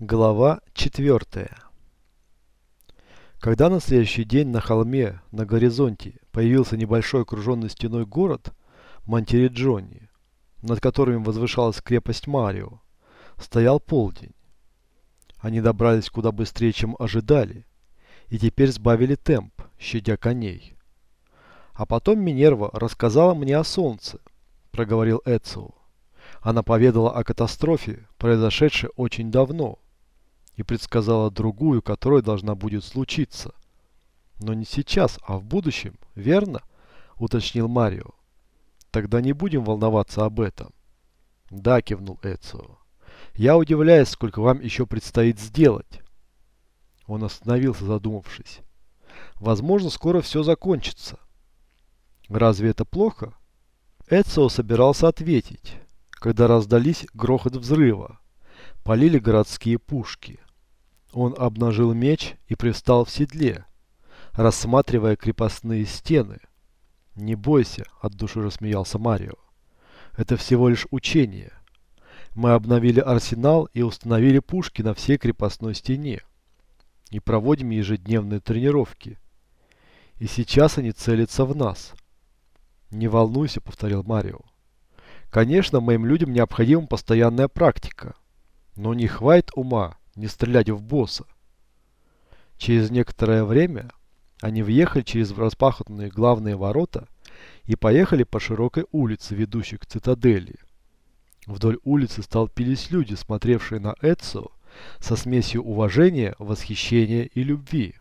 Глава 4 Когда на следующий день на холме, на горизонте, появился небольшой окруженный стеной город Монтериджони, над которым возвышалась крепость Марио, стоял полдень. Они добрались куда быстрее, чем ожидали, и теперь сбавили темп, щадя коней. А потом Минерва рассказала мне о солнце, проговорил Эцио. Она поведала о катастрофе, произошедшей очень давно, и предсказала другую, которая должна будет случиться. Но не сейчас, а в будущем, верно? Уточнил Марио. Тогда не будем волноваться об этом. Да, кивнул Эцио. Я удивляюсь, сколько вам еще предстоит сделать. Он остановился, задумавшись. Возможно, скоро все закончится. Разве это плохо? Эцио собирался ответить, когда раздались грохот взрыва. Полили городские пушки. Он обнажил меч и привстал в седле, рассматривая крепостные стены. «Не бойся», — от души рассмеялся Марио. «Это всего лишь учение. Мы обновили арсенал и установили пушки на всей крепостной стене. И проводим ежедневные тренировки. И сейчас они целятся в нас». «Не волнуйся», — повторил Марио. «Конечно, моим людям необходима постоянная практика. Но не хватит ума не стрелять в босса. Через некоторое время они въехали через распахнутые главные ворота и поехали по широкой улице, ведущей к цитадели. Вдоль улицы столпились люди, смотревшие на Эдсо со смесью уважения, восхищения и любви.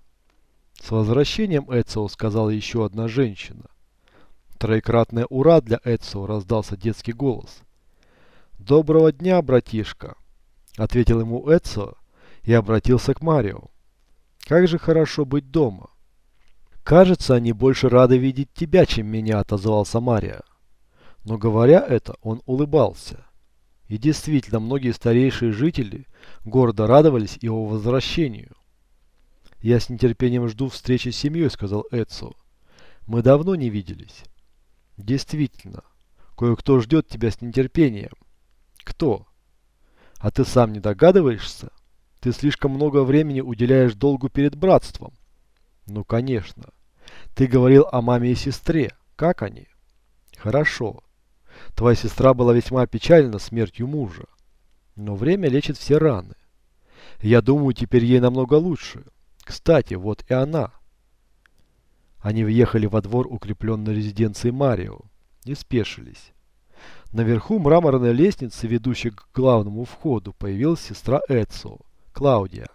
«С возвращением, Эдсо!» — сказала еще одна женщина. Троекратное «Ура!» для Эдсо раздался детский голос. «Доброго дня, братишка!» — ответил ему Эдсо и обратился к Марио. «Как же хорошо быть дома!» «Кажется, они больше рады видеть тебя, чем меня», — отозвался Мария. Но говоря это, он улыбался. И действительно, многие старейшие жители города радовались его возвращению. «Я с нетерпением жду встречи с семьей», — сказал Эдсо. «Мы давно не виделись». «Действительно, кое-кто ждет тебя с нетерпением». «Кто?» «А ты сам не догадываешься?» Ты слишком много времени уделяешь долгу перед братством. Ну, конечно. Ты говорил о маме и сестре. Как они? Хорошо. Твоя сестра была весьма опечалена смертью мужа. Но время лечит все раны. Я думаю, теперь ей намного лучше. Кстати, вот и она. Они въехали во двор укрепленной резиденции Марио и спешились. Наверху мраморной лестницы, ведущей к главному входу, появилась сестра Эцио. Клаудия.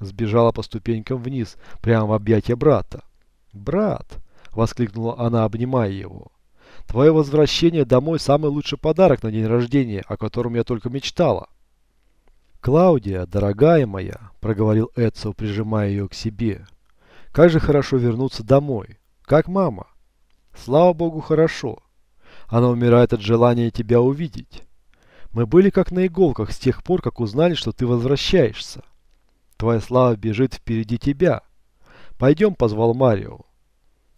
Сбежала по ступенькам вниз, прямо в объятия брата. «Брат!» — воскликнула она, обнимая его. «Твое возвращение домой – самый лучший подарок на день рождения, о котором я только мечтала». «Клаудия, дорогая моя», – проговорил Эдсо, прижимая ее к себе. «Как же хорошо вернуться домой. Как мама?» «Слава Богу, хорошо. Она умирает от желания тебя увидеть. Мы были как на иголках с тех пор, как узнали, что ты возвращаешься. Твоя слава бежит впереди тебя. Пойдем, позвал Марио.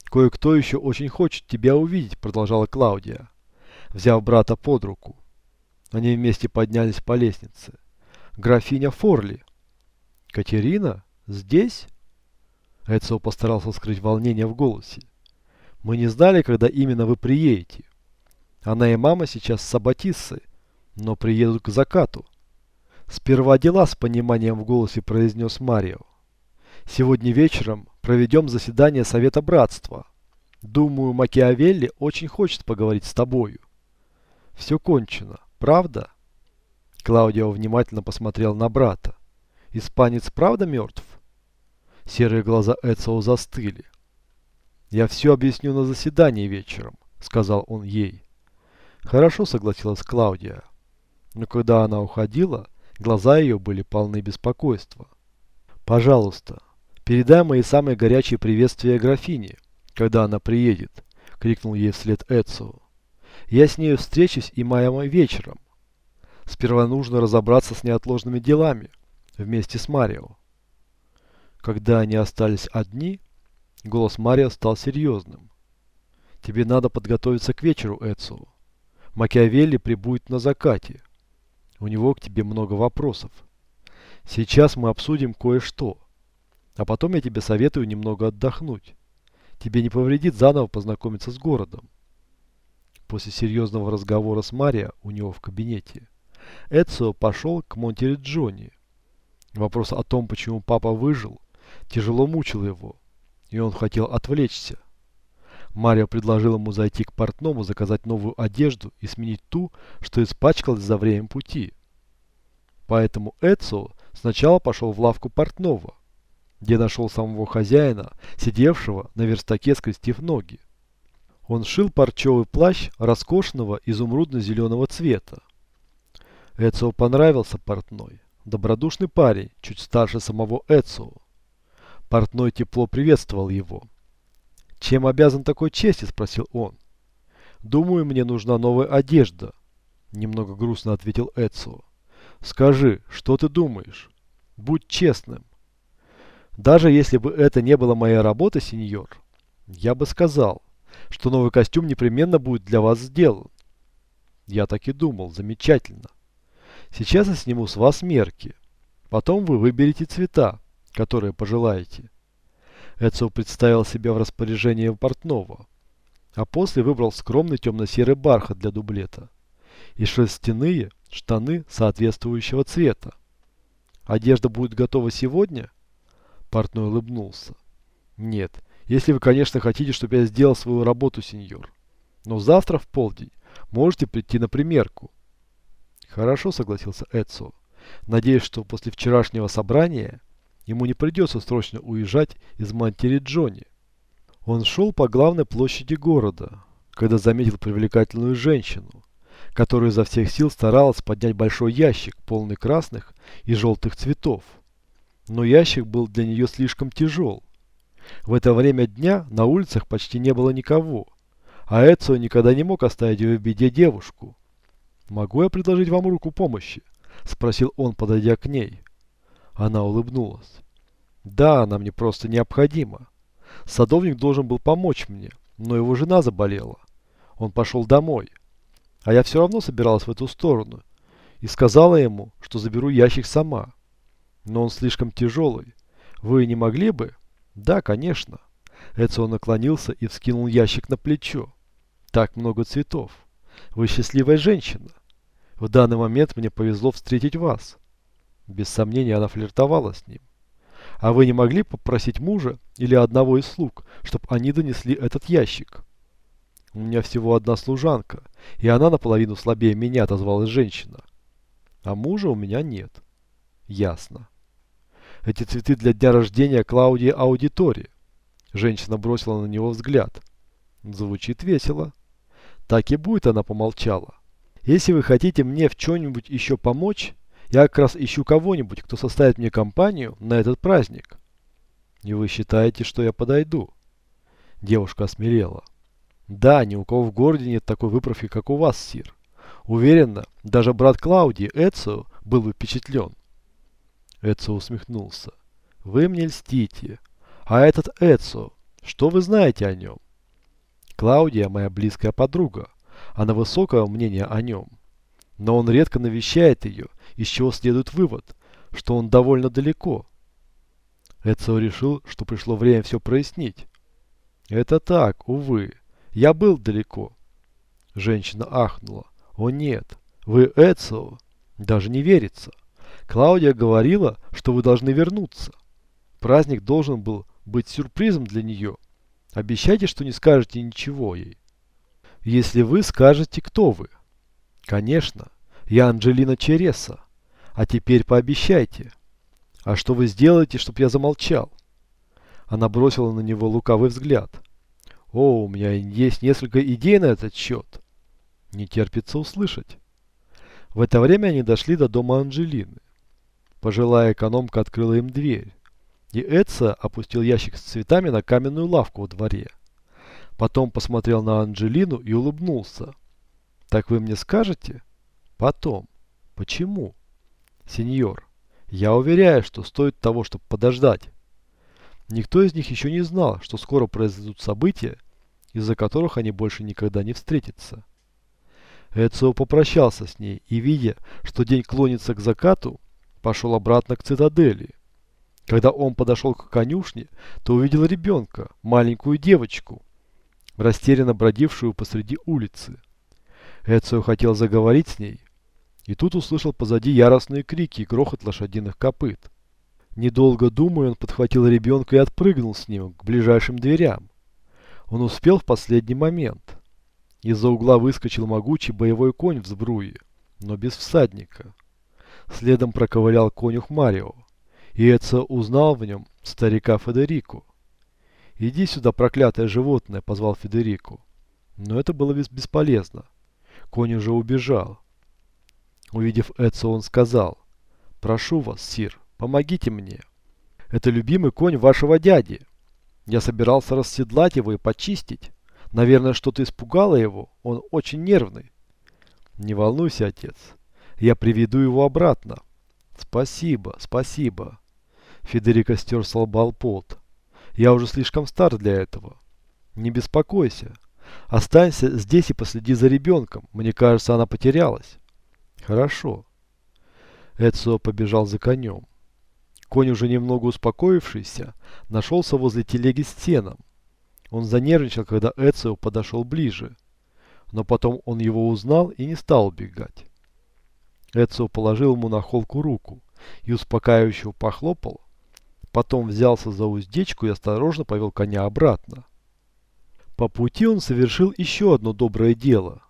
Кое-кто еще очень хочет тебя увидеть, продолжала Клаудия, взяв брата под руку. Они вместе поднялись по лестнице. Графиня Форли. Катерина? Здесь? Эдсо постарался скрыть волнение в голосе. Мы не знали, когда именно вы приедете. Она и мама сейчас с Сабатиссой но приедут к закату. Сперва дела с пониманием в голосе произнес Марио. Сегодня вечером проведем заседание Совета Братства. Думаю, Макиавелли очень хочет поговорить с тобою. Все кончено, правда? Клаудио внимательно посмотрел на брата. Испанец правда мертв? Серые глаза Эцио застыли. «Я все объясню на заседании вечером», — сказал он ей. «Хорошо», — согласилась Клаудия. Но когда она уходила, глаза ее были полны беспокойства. «Пожалуйста, передай мои самые горячие приветствия графине, когда она приедет», — крикнул ей вслед Эцио. «Я с нею встречусь и моим вечером. Сперва нужно разобраться с неотложными делами вместе с Марио». Когда они остались одни, голос Марио стал серьезным. «Тебе надо подготовиться к вечеру, Эцио. Макиавелли прибудет на закате. У него к тебе много вопросов. Сейчас мы обсудим кое-что. А потом я тебе советую немного отдохнуть. Тебе не повредит заново познакомиться с городом. После серьезного разговора с Марио у него в кабинете, Эцио пошел к Монтере Джонни. Вопрос о том, почему папа выжил, тяжело мучил его, и он хотел отвлечься. Марио предложил ему зайти к портному, заказать новую одежду и сменить ту, что испачкалась за время пути. Поэтому Эцио сначала пошел в лавку портного, где нашел самого хозяина, сидевшего на верстаке, скрестив ноги. Он шил парчевый плащ роскошного изумрудно-зеленого цвета. Эцио понравился портной. Добродушный парень, чуть старше самого Эцио. Портной тепло приветствовал его. «Чем обязан такой чести?» – спросил он. «Думаю, мне нужна новая одежда», – немного грустно ответил Эцио. «Скажи, что ты думаешь? Будь честным». «Даже если бы это не была моя работа, сеньор, я бы сказал, что новый костюм непременно будет для вас сделан». Я так и думал, замечательно. Сейчас я сниму с вас мерки. Потом вы выберете цвета, которые пожелаете. Эцио представил себя в распоряжении портного, а после выбрал скромный темно-серый бархат для дублета и шерстяные штаны соответствующего цвета. Одежда будет готова сегодня? Портной улыбнулся. Нет, если вы, конечно, хотите, чтобы я сделал свою работу, сеньор. Но завтра в полдень можете прийти на примерку. Хорошо, согласился Эдсо. Надеюсь, что после вчерашнего собрания ему не придется срочно уезжать из Мантери Джонни. Он шел по главной площади города, когда заметил привлекательную женщину, которая изо всех сил старалась поднять большой ящик, полный красных и желтых цветов. Но ящик был для нее слишком тяжел. В это время дня на улицах почти не было никого, а Эцио никогда не мог оставить в беде девушку. «Могу я предложить вам руку помощи?» – спросил он, подойдя к ней. Она улыбнулась. «Да, она мне просто необходима. Садовник должен был помочь мне, но его жена заболела. Он пошел домой. А я все равно собиралась в эту сторону и сказала ему, что заберу ящик сама. Но он слишком тяжелый. Вы не могли бы?» «Да, конечно». Эцио наклонился и вскинул ящик на плечо. «Так много цветов». Вы счастливая женщина. В данный момент мне повезло встретить вас. Без сомнения, она флиртовала с ним. А вы не могли попросить мужа или одного из слуг, чтобы они донесли этот ящик? У меня всего одна служанка, и она наполовину слабее меня, отозвалась женщина. А мужа у меня нет. Ясно. Эти цветы для дня рождения Клаудии Аудитори. Женщина бросила на него взгляд. Звучит весело. Так и будет, она помолчала. Если вы хотите мне в чем-нибудь еще помочь, я как раз ищу кого-нибудь, кто составит мне компанию на этот праздник. И вы считаете, что я подойду? Девушка осмелела. Да, ни у кого в городе нет такой выправки, как у вас, Сир. Уверена, даже брат Клауди, Эцио, был бы впечатлен. Эцио усмехнулся. Вы мне льстите. А этот Эцио, что вы знаете о нем? Клаудия моя близкая подруга. Она высокого мнения о нем. Но он редко навещает ее, из чего следует вывод, что он довольно далеко. Эцио решил, что пришло время все прояснить. Это так, увы. Я был далеко. Женщина ахнула. О нет, вы Эцио. Даже не верится. Клаудия говорила, что вы должны вернуться. Праздник должен был быть сюрпризом для нее. Обещайте, что не скажете ничего ей. Если вы скажете, кто вы. Конечно, я Анджелина Череса. А теперь пообещайте. А что вы сделаете, чтобы я замолчал? Она бросила на него лукавый взгляд. О, у меня есть несколько идей на этот счет. Не терпится услышать. В это время они дошли до дома Анджелины. Пожилая экономка открыла им дверь. И Эдса опустил ящик с цветами на каменную лавку во дворе. Потом посмотрел на Анджелину и улыбнулся. «Так вы мне скажете?» «Потом. Почему?» «Сеньор, я уверяю, что стоит того, чтобы подождать». Никто из них еще не знал, что скоро произойдут события, из-за которых они больше никогда не встретятся. Эцио попрощался с ней и, видя, что день клонится к закату, пошел обратно к цитадели. Когда он подошел к конюшне, то увидел ребенка, маленькую девочку, растерянно бродившую посреди улицы. Эцио хотел заговорить с ней, и тут услышал позади яростные крики и грохот лошадиных копыт. Недолго думая, он подхватил ребенка и отпрыгнул с ним к ближайшим дверям. Он успел в последний момент. Из-за угла выскочил могучий боевой конь в сбруе, но без всадника. Следом проковылял конюх Марио, и Эцио узнал в нем старика Федерику. «Иди сюда, проклятое животное!» – позвал Федерику. Но это было бесполезно. Конь уже убежал. Увидев Эцио, он сказал, «Прошу вас, сир, помогите мне. Это любимый конь вашего дяди. Я собирался расседлать его и почистить. Наверное, что-то испугало его, он очень нервный». «Не волнуйся, отец, я приведу его обратно». «Спасибо, спасибо». Федерико стер с лба пот. Я уже слишком стар для этого. Не беспокойся. Останься здесь и последи за ребенком. Мне кажется, она потерялась. Хорошо. Эцио побежал за конем. Конь, уже немного успокоившийся, нашелся возле телеги с теном. Он занервничал, когда Эцио подошел ближе. Но потом он его узнал и не стал убегать. Эцио положил ему на холку руку и успокаивающе похлопал, Потом взялся за уздечку и осторожно повел коня обратно. По пути он совершил еще одно доброе дело.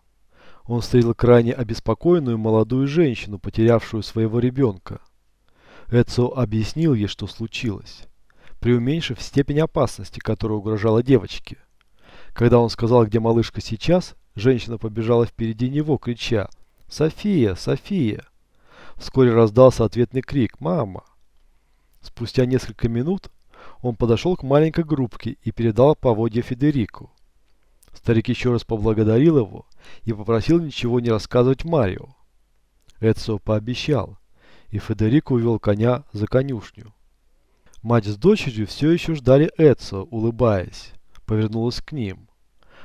Он встретил крайне обеспокоенную молодую женщину, потерявшую своего ребенка. Эцио объяснил ей, что случилось, преуменьшив степень опасности, которая угрожала девочке. Когда он сказал, где малышка сейчас, женщина побежала впереди него, крича «София! София!». Вскоре раздался ответный крик «Мама!». Спустя несколько минут он подошел к маленькой группке и передал поводья Федерику. Старик еще раз поблагодарил его и попросил ничего не рассказывать Марио. Эдсо пообещал, и Федерико увел коня за конюшню. Мать с дочерью все еще ждали Эдсо, улыбаясь. Повернулась к ним.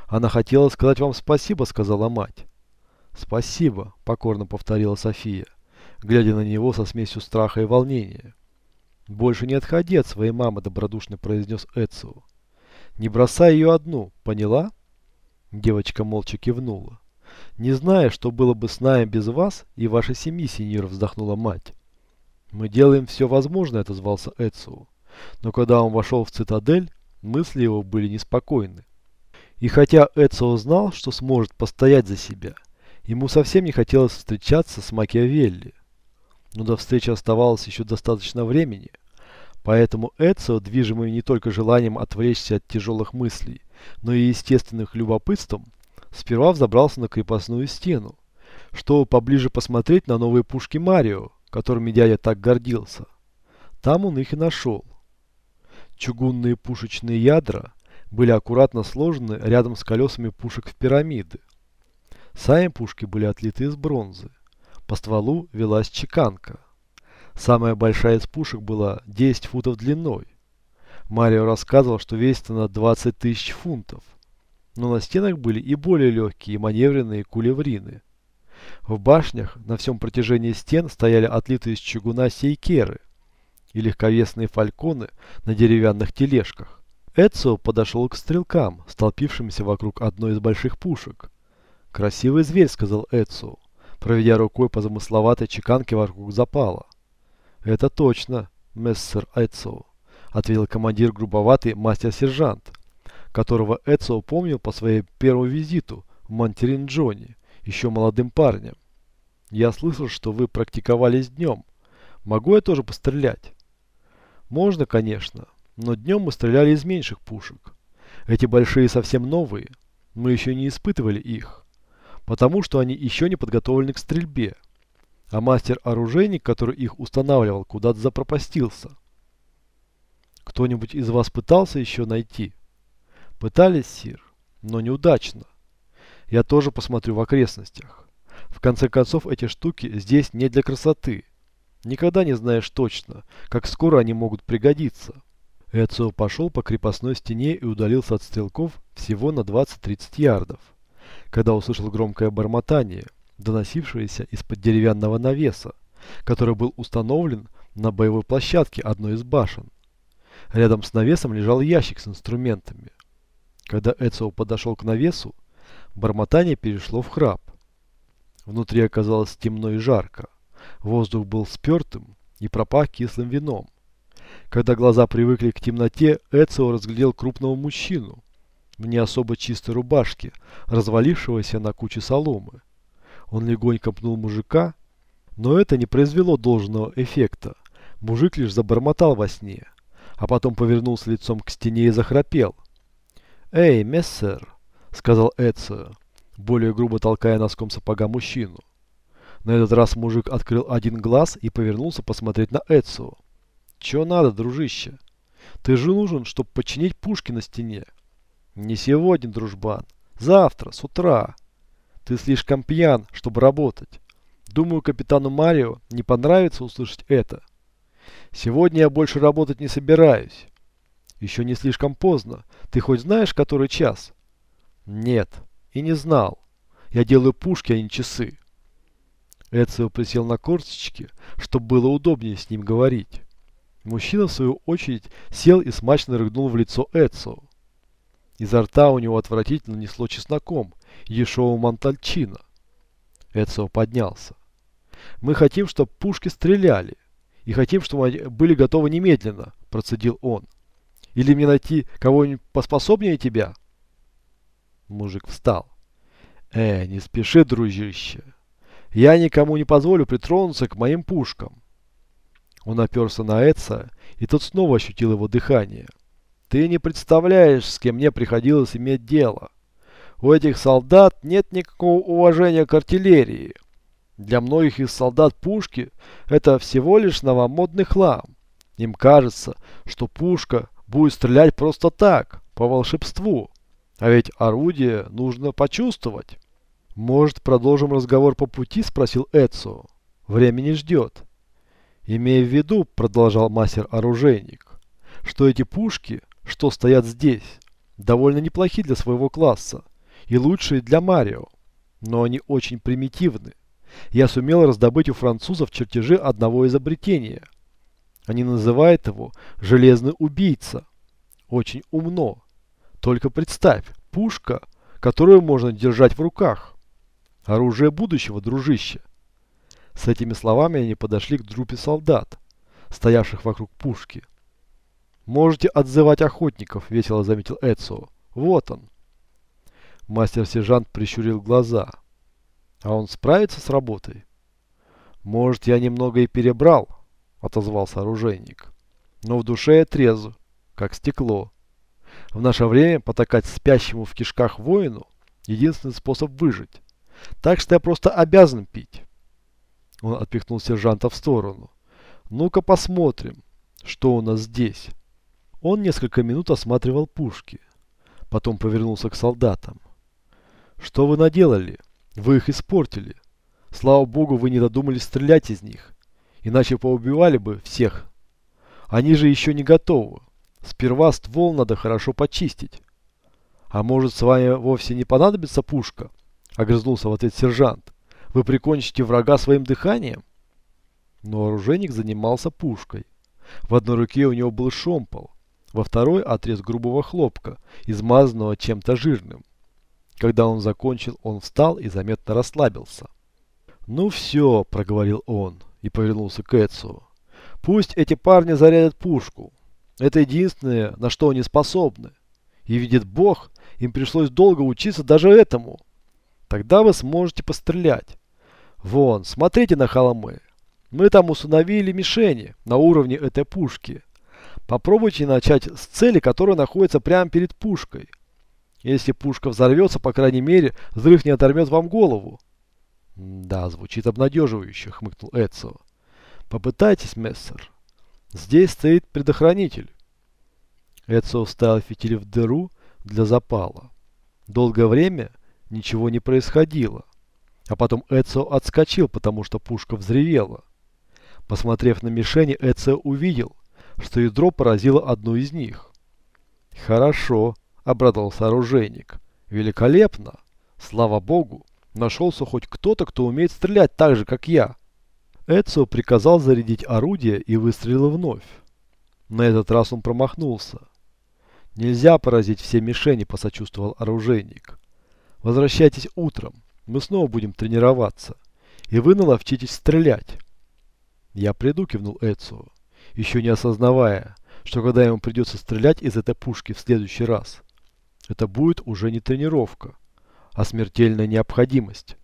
«Она хотела сказать вам спасибо», — сказала мать. «Спасибо», — покорно повторила София, глядя на него со смесью страха и волнения. «Больше не отходи от своей мамы», – добродушно произнес Эцио. «Не бросай ее одну, поняла?» Девочка молча кивнула. «Не зная, что было бы с нами без вас и вашей семьи, сеньор», – вздохнула мать. «Мы делаем все возможное», – отозвался Эцио. Но когда он вошел в цитадель, мысли его были неспокойны. И хотя Эцио знал, что сможет постоять за себя, ему совсем не хотелось встречаться с Макиавелли но до встречи оставалось еще достаточно времени. Поэтому Эцио, движимый не только желанием отвлечься от тяжелых мыслей, но и естественных любопытством, сперва взобрался на крепостную стену, чтобы поближе посмотреть на новые пушки Марио, которыми дядя так гордился. Там он их и нашел. Чугунные пушечные ядра были аккуратно сложены рядом с колесами пушек в пирамиды. Сами пушки были отлиты из бронзы. По стволу велась чеканка. Самая большая из пушек была 10 футов длиной. Марио рассказывал, что весит она 20 тысяч фунтов. Но на стенах были и более легкие и маневренные кулеврины. В башнях на всем протяжении стен стояли отлитые из чугуна сейкеры и легковесные фальконы на деревянных тележках. Эцио подошел к стрелкам, столпившимся вокруг одной из больших пушек. «Красивый зверь», — сказал Эцио проведя рукой по замысловатой чеканке вокруг запала. «Это точно, мессер Эцио», — ответил командир грубоватый мастер-сержант, которого Эцио помнил по своему первому визиту в Монтерин-Джоне, еще молодым парнем. «Я слышал, что вы практиковались днем. Могу я тоже пострелять?» «Можно, конечно, но днем мы стреляли из меньших пушек. Эти большие совсем новые, мы еще не испытывали их потому что они еще не подготовлены к стрельбе, а мастер-оружейник, который их устанавливал, куда-то запропастился. Кто-нибудь из вас пытался еще найти? Пытались, Сир, но неудачно. Я тоже посмотрю в окрестностях. В конце концов, эти штуки здесь не для красоты. Никогда не знаешь точно, как скоро они могут пригодиться. Эцио пошел по крепостной стене и удалился от стрелков всего на 20-30 ярдов когда услышал громкое бормотание, доносившееся из-под деревянного навеса, который был установлен на боевой площадке одной из башен. Рядом с навесом лежал ящик с инструментами. Когда Эцио подошел к навесу, бормотание перешло в храп. Внутри оказалось темно и жарко. Воздух был спертым и пропах кислым вином. Когда глаза привыкли к темноте, Эцио разглядел крупного мужчину в не особо чистой рубашке, развалившегося на куче соломы. Он легонько пнул мужика, но это не произвело должного эффекта. Мужик лишь забормотал во сне, а потом повернулся лицом к стене и захрапел. «Эй, мессер!» — сказал Эцио, более грубо толкая носком сапога мужчину. На этот раз мужик открыл один глаз и повернулся посмотреть на Эцио. «Чё надо, дружище? Ты же нужен, чтобы починить пушки на стене». «Не сегодня, дружбан. Завтра, с утра. Ты слишком пьян, чтобы работать. Думаю, капитану Марио не понравится услышать это. Сегодня я больше работать не собираюсь. Еще не слишком поздно. Ты хоть знаешь, который час?» «Нет, и не знал. Я делаю пушки, а не часы». Эцио присел на корточки, чтобы было удобнее с ним говорить. Мужчина, в свою очередь, сел и смачно рыгнул в лицо Эцио. Изо рта у него отвратительно несло чесноком, ешовым монтальчино. Эцио поднялся. «Мы хотим, чтобы пушки стреляли, и хотим, чтобы они были готовы немедленно», – процедил он. «Или мне найти кого-нибудь поспособнее тебя?» Мужик встал. «Э, не спеши, дружище. Я никому не позволю притронуться к моим пушкам. Он оперся на Эдса, и тот снова ощутил его дыхание. Ты не представляешь, с кем мне приходилось иметь дело. У этих солдат нет никакого уважения к артиллерии. Для многих из солдат пушки – это всего лишь новомодный хлам. Им кажется, что пушка будет стрелять просто так, по волшебству. А ведь орудие нужно почувствовать. «Может, продолжим разговор по пути?» – спросил Эдсо. «Время не ждет». «Имея в виду», – продолжал мастер-оружейник, «что эти пушки, что стоят здесь, довольно неплохи для своего класса и лучшие для Марио, но они очень примитивны. Я сумел раздобыть у французов чертежи одного изобретения. Они называют его «железный убийца». Очень умно. Только представь, пушка, которую можно держать в руках. Оружие будущего, дружище. С этими словами они подошли к группе солдат, стоявших вокруг пушки. «Можете отзывать охотников», — весело заметил Эцио. «Вот он». Мастер-сержант прищурил глаза. «А он справится с работой?» «Может, я немного и перебрал», — отозвался оружейник. «Но в душе я трезв, как стекло. В наше время потакать спящему в кишках воину — единственный способ выжить. Так что я просто обязан пить. Он отпихнул сержанта в сторону. Ну-ка посмотрим, что у нас здесь. Он несколько минут осматривал пушки. Потом повернулся к солдатам. Что вы наделали? Вы их испортили. Слава богу, вы не додумались стрелять из них. Иначе поубивали бы всех. Они же еще не готовы. Сперва ствол надо хорошо почистить. А может, с вами вовсе не понадобится пушка? Огрызнулся в ответ сержант. Вы прикончите врага своим дыханием? Но оружейник занимался пушкой. В одной руке у него был шомпол, во второй отрез грубого хлопка, измазанного чем-то жирным. Когда он закончил, он встал и заметно расслабился. «Ну все», — проговорил он и повернулся к Эдсу. «Пусть эти парни зарядят пушку. Это единственное, на что они способны. И видит Бог, им пришлось долго учиться даже этому. Тогда вы сможете пострелять. Вон, смотрите на холмы. Мы там установили мишени на уровне этой пушки. Попробуйте начать с цели, которая находится прямо перед пушкой. Если пушка взорвется, по крайней мере, взрыв не оторвет вам голову. Да, звучит обнадеживающе, хмыкнул Эдсо. Попытайтесь, мессер. Здесь стоит предохранитель. Эдсо вставил фитиль в дыру для запала. Долгое время ничего не происходило. А потом Эцио отскочил, потому что пушка взревела. Посмотрев на мишени, Эцио увидел, что ядро поразило одну из них. «Хорошо», — обрадовался оружейник. «Великолепно! Слава богу, нашелся хоть кто-то, кто умеет стрелять так же, как я». Эцио приказал зарядить орудие и выстрелил вновь. На этот раз он промахнулся. «Нельзя поразить все мишени», – посочувствовал оружейник. «Возвращайтесь утром, мы снова будем тренироваться, и вы наловчитесь стрелять». «Я приду», – кивнул Эцио, еще не осознавая, что когда ему придется стрелять из этой пушки в следующий раз, это будет уже не тренировка, а смертельная необходимость.